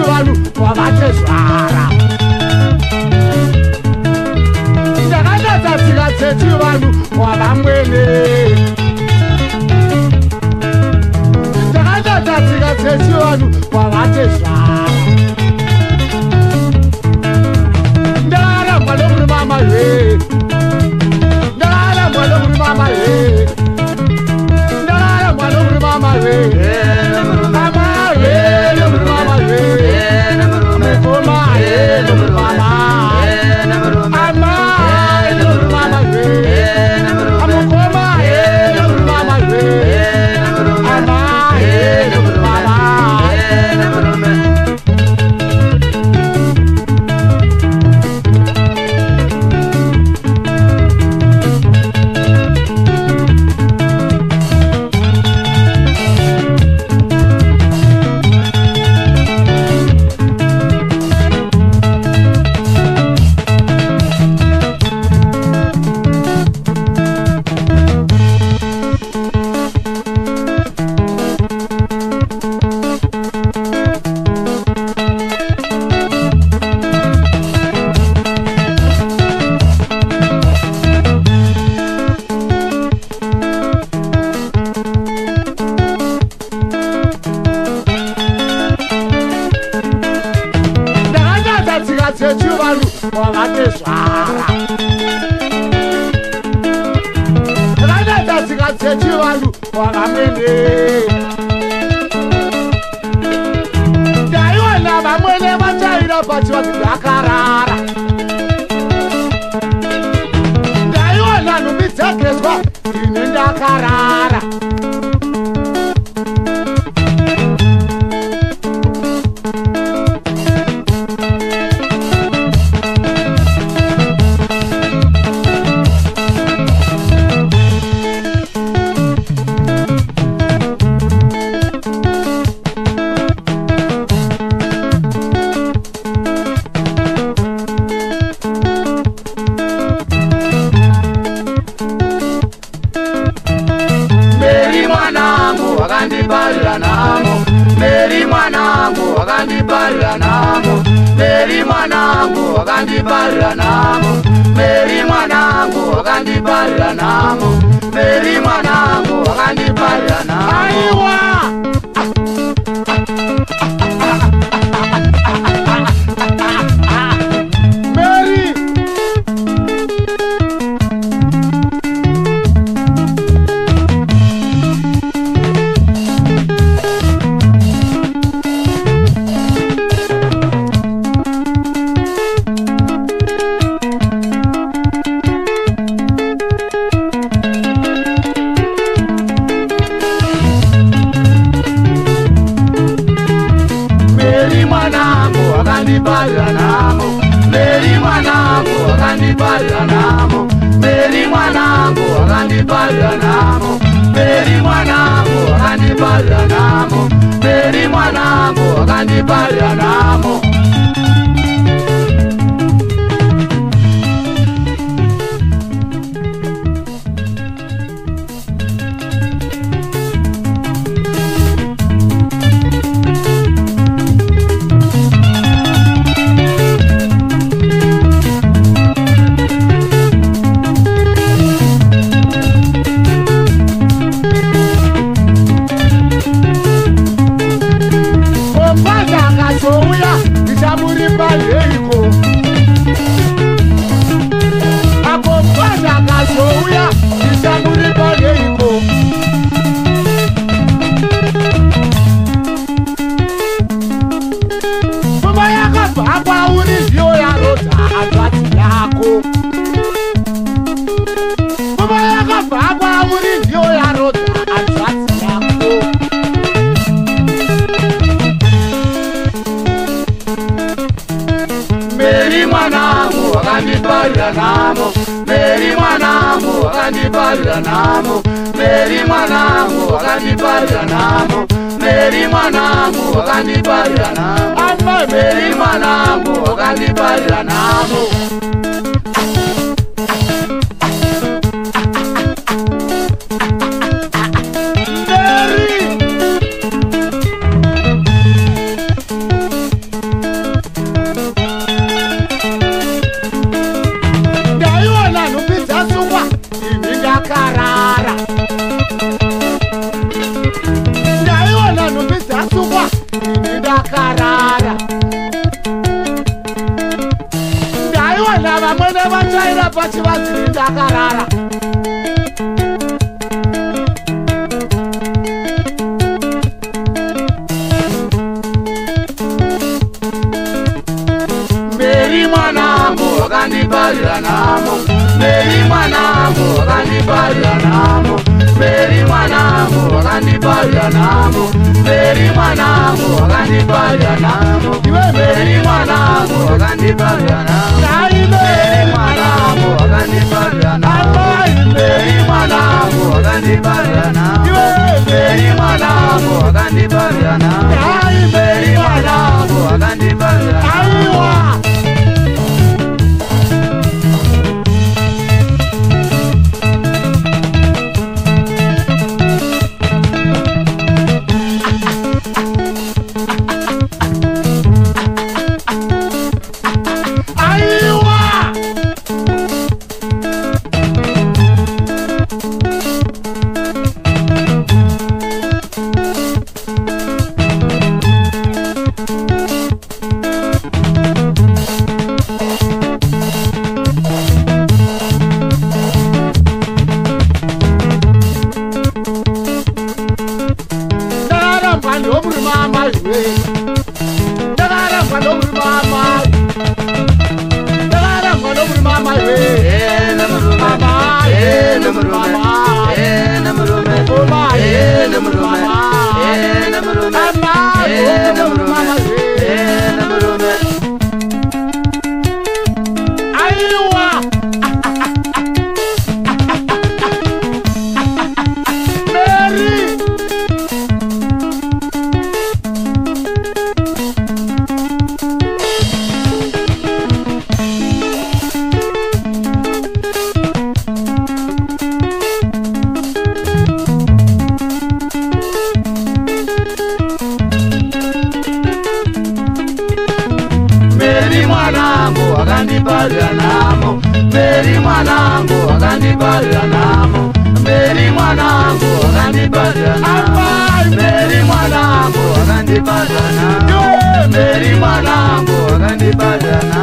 ojú ọlù ọba jésù ara. ìdàgádàtà tìlà tètè ọlù ọba ń wélé. ìdàgádàtà tìlà tètè ọlù ọba Seji walu wala mele. Dai wala ba mele ma cha ira ba chi wa ti akarara. Dai wala nu bi take ba ni da akarara. wakandibarira nhamo meri mwanangu wakandibarira nhamo meri mwanangu wakandibarira nhamo meri mwanangu wakandibarira nhamo meri mwanangu wakandibarira vakandibarira navo meri mwanangu vakandibarira navo meri mwanangu vakandibarira navo meri mwanangu vakandibarira navo meri mwanangu vakandibarira akandibarira namo meri mwanamo akandibarira namo meri mwanamo akandibarira namo meri mwanamo akandibarira namo meri mwanamo akandibarira namo makarara ndaiona nhumbi dzasukwa ini ndakarara ndaiona vamwe nevatsvaira pachivadziri ndakarara mberi mwanangu vakandibarira namo mberi mwanangu vakandibarira namo mberi mwanangu vakandibarira namo mberi mwanangu vakandibarira namo mberi mwanangu vakandibarira namo aimeriwanangu vakandibarira namo mberi mwanangu vakandibarira namo akandibarira namo mberi mwanangu akandibarira namo mberi mwanangu akandibarira namo mberi mwanangu akandibarira namo mberi mwanangu akandibarira namo